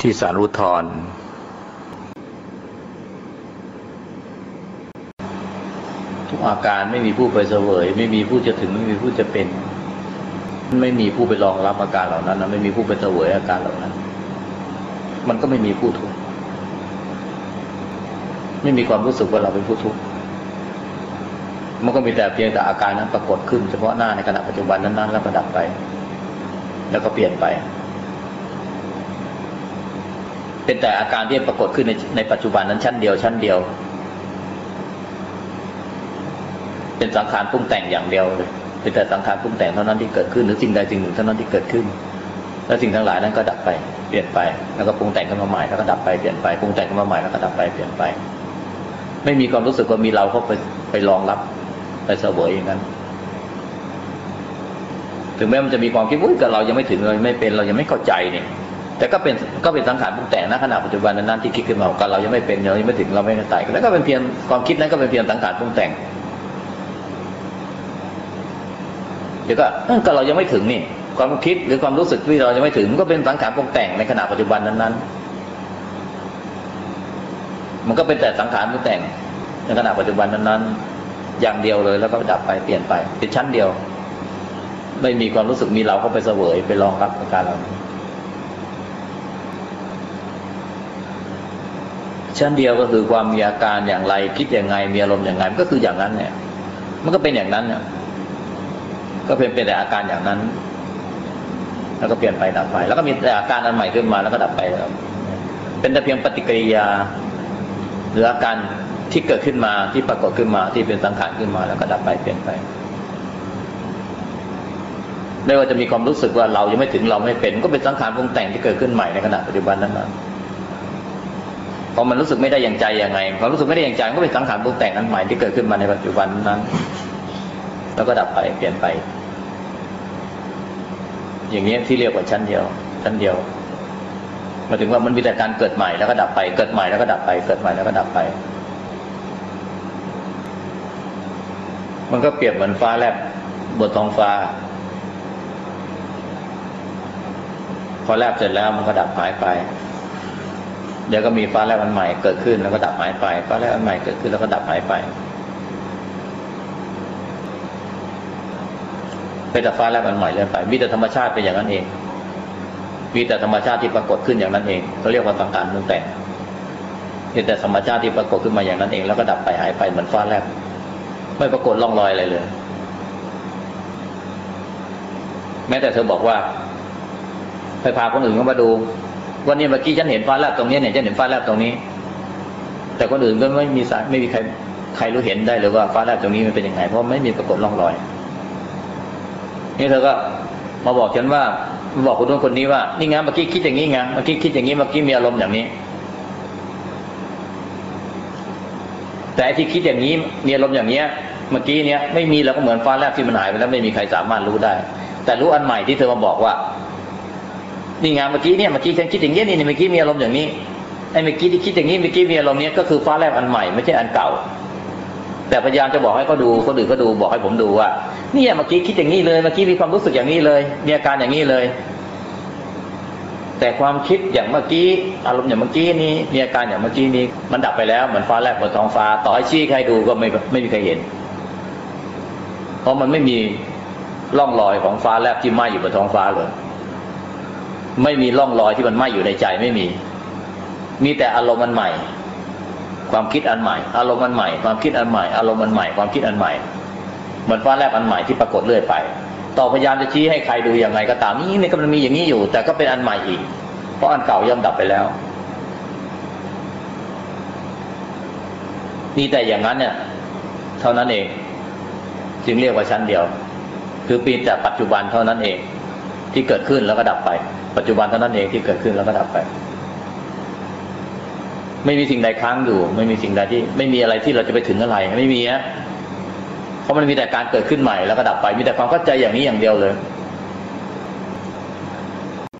ที่สารอุทธรณ์ทุกอาการไม่มีผู้ไปเสวย ไม่มีผู้จะถึงไม่มีผู้จะเป็น ไม่มีผู้ไปรองรับอาการเหล่านั้นนะไม่มีผู้ไปเสวยอาการเหล่านั้น มันก็ไม่มีผู้ทุกข์ไม่มีความรู้สึกว่าเราเป็นผู้ทุกข์มันก็มีแต่เพียงแต่อาการนั้นปรากฏขึ้น เฉพาะหน้าในขณะปัจจุบันนั้นๆแล้วก็ดับไป แล้วก็เปลี่ยนไป เป็นแต่อาการที่ปรากฏขึ้นในในปัจจุบันนั้นชั้นเดียวชั้นเดียว เป็นสังขารปรุงแต่งอย่างเดียวเลยเป็นแต่สังขารปรุงแต่งเท่านั้นที่เกิดขึ้นหรือสิ่งใดสิ่งหนึ่งเท่านั้นที่เกิดขึ้น แล้วสิ่งทั้งหลายนั้นก็ดับไปเปลี่ยนไปแล้วก็ปรุงแต่งขึ้นมาใหม่แล้วก็ดับไปเปลี่ยนไปปรุงแต่งขึ้นมาใหม่แล้วก็ดับไปเปลี่ยนไป ไม่มีความรู้สึกว่ามีเราเข้าไปไปรองรับไปเสวยอย่างนั้นถึงแม้มันจะมีความคิดว่าเรายังไม่ถึงเรายังไม่เป็นเรายังไม่เข้าใจเนี่ย แต่ก็เป็นก็เป็นสังขารปรุงแต่งนะขณะปัจจุบันนั้นที่คิดขึ้นมากับเรายังไม่เป็นเรายังไม่ถึงเราไม่เข้าใจแล้วก็เป็นเพียงความคิดนั้นก็เป็นเพียงสังขารปรุงแต่งเดี๋ยวก็เออก็เรายังไม่ถึงนี่ความคิดหรือความรู้สึกที่เรายังไม่ถึงมันก็เป็นสังขารปรุงแต่งในขณะปัจจุบันนั้นๆมันก็เป็นแต่สังขารปรุงแต่งในขณะปัจจุบันนั้นๆอย่างเดียวเลยแล้วก็ดับไปเปลี่ยนไปเป็นชั้นเดียว ไม่มีความรู้สึกมีเราเข้าไปเสวยไปรองรับอาการเรา ชั้นเดียวก็คือความมีอาการอย่างไร คิดอย่างไงมีอารมณ์อย่างไงมันก็คืออย่างนั้นเนี่ย มันก็เป็นอย่างนั้นเนี่ยก็เป็นเป็นแต่อาการอย่างนั้น แล้วก็เปลี่ยนไปดับไป แล้วก็มีแต่อาการอันใหม่ขึ้นมาแล้วก็ดับไปแล้วเป็นแต่เพียงปฏิกิริยา หรืออาการที่เกิดขึ้นมาที่ปรากฏขึ้นมาที่เป็นสังขารขึ้นมา แล้วก็ดับไปเปลี่ยนไปไม่ว่าจะมีความรู้สึกว่าเรายังไม่ถึงเราไม่เป็น ก็เป็นสังขารปรุงแต่งที่เกิดขึ้นใหม่ในขณะปัจจุบันนั้นนะ พอมันรู้สึกไม่ได้อย่างใจยังไงพอรู้สึกไม่ได้อย่างใจก็เป็นสังขารปรุงแต่งนั้นใหม่ที่เกิดขึ้นมาในปัจจุบันนั้น แล้วก็ดับไปเปลี่ยนไป อย่างนี้ที่เรียกว่าชั้นเดียว ชั้นเดียวมาถึงว่ามันมีแต่การเกิดใหม่แล้วก็ดับไป เกิดใหม่แล้วก็ดับไป เกิดใหม่แล้วก็ดับไป มันก็เปรียบเหมือนฟ้าแลบบนท้องฟ้า พอแลบเสร็จแล้วมันก็ดับหายไป เดี๋ยวก็มีฟ้าแลบอันใหม่เกิดขึ้นแล้วก็ดับหายไป ฟ้าแลบอันใหม่เกิดขึ้นแล้วก็ดับหายไปเป็นแต่ฟ้าแลบอันใหม่เรื่อยไปมีแต่ธรรมชาติเป็นอย่างนั้นเอง มีแต่ธรรมชาติที่ปรากฏขึ้นอย่างนั้นเองเขาเรียกว่าสังขารมุงแต่งมีแต่ธรรมชาติที่ปรากฏขึ้นมาอย่างนั้นเอง แล้วก็ดับไปหายไปเหมือนฟ้าแลบไม่ปรากฏร่องรอยอะไรเลย แม้แต่เธอบอกว่าไปพาคนอื่นเข้ามาดู วันนี้เมื่อกี้ฉันเห็นฟ้าแลบตรงนี้เนี่ยฉันเห็นฟ้าแลบตรงนี้ แต่คนอื่นก็ไม่มีสายไม่มีใครใครรู้เห็นได้เลยว่าฟ้าแลบตรงนี้มันเป็นยังไงเพราะไม่มีปรากฏร่องรอย นี่เธอก็มาบอกฉันว่ามาบอกคนนู้นคนนี้ว่านี่ไงเมื่อกี้คิดอย่างนี้ไงเมื่อกี้คิดอย่างนี้เมื่อกี้มีอารมณ์อย่างนี้ แต่ที่คิดอย่างนี้มีอารมณ์อย่างเนี้ย เมื่อกี้เนี้ยไม่มีแล้วก็เหมือนฟ้าแลบที่มันหายไปแล้วไม่มีใครสามารถรู้ได้ แต่รู้อันใหม่ที่เธอมาบอกว่า นี่ไงเมื่อกี้เนี่ยเมื่อกี้ฉันคิดอย่างนี้นี่เมื่อกี้มีอารมณ์อย่างนี้ไอ้เมื่อกี้ที่คิดอย่างนี้เมื่อกี้มีอารมณ์เนี้ยก็คือฟ้าแลบอันใหม่ไม่ใช่อันเก่า แต่พยายามจะบอกให้เขาดูคนอื่นเขาดูบอกให้ผมดูว่าเนี่ยเมื่อกี้คิดอย่างนี้เลยเมื่อกี้มีความรู้สึกอย่างนี้เลยมีอาการอย่างนี้เลย แต่ความคิดอย่างเมื่อกี้อารมณ์อย่างเมื่อกี้นี้มีอาการอย่างเมื่อกี้นี้มันดับไปแล้วเหมือนฟ้าแลบบนท้องฟ้า ต่อให้ชี้ใครดูก็ไม่ไม่มีใครเห็น เพราะมันไม่มีร่องรอยของฟ้าแลบที่ไหม้อยู่บนท้องฟ้าเลย ไม่มีร่องรอยที่มันไหม้อยู่ในใจไม่มี มีแต่อารมณ์มันใหม่ ความคิดอันใหม่ อารมณ์อันใหม่ ความคิดอันใหม่ อารมณ์อันใหม่ ความคิดอันใหม่ เหมือนฟ้าแลบอันใหม่ที่ปรากฏเรื่อยไป ต่อพยายามจะชี้ให้ใครดูยังไงก็ตามนี่นี่ก็มันมีอย่างนี้อยู่ แต่ก็เป็นอันใหม่อีก เพราะอันเก่าย่อมดับไปแล้วมีแต่อย่างนั้นเนี่ย เท่านั้นเอง จึงเรียกว่าชั้นเดียว คือปีแต่ปัจจุบันเท่านั้นเอง ที่เกิดขึ้นแล้วก็ดับไป ปัจจุบันเท่านั้นเองที่เกิดขึ้นแล้วก็ดับไป ไม่มีสิ่งใดค้างอยู่ ไม่มีสิ่งใดที่ ไม่มีอะไรที่เราจะไปถึงอะไร ไม่มีฮะเพราะมันมีแต่การเกิดขึ้นใหม่แล้วก็ดับไป มีแต่ความเข้าใจอย่างนี้อย่างเดียวเลย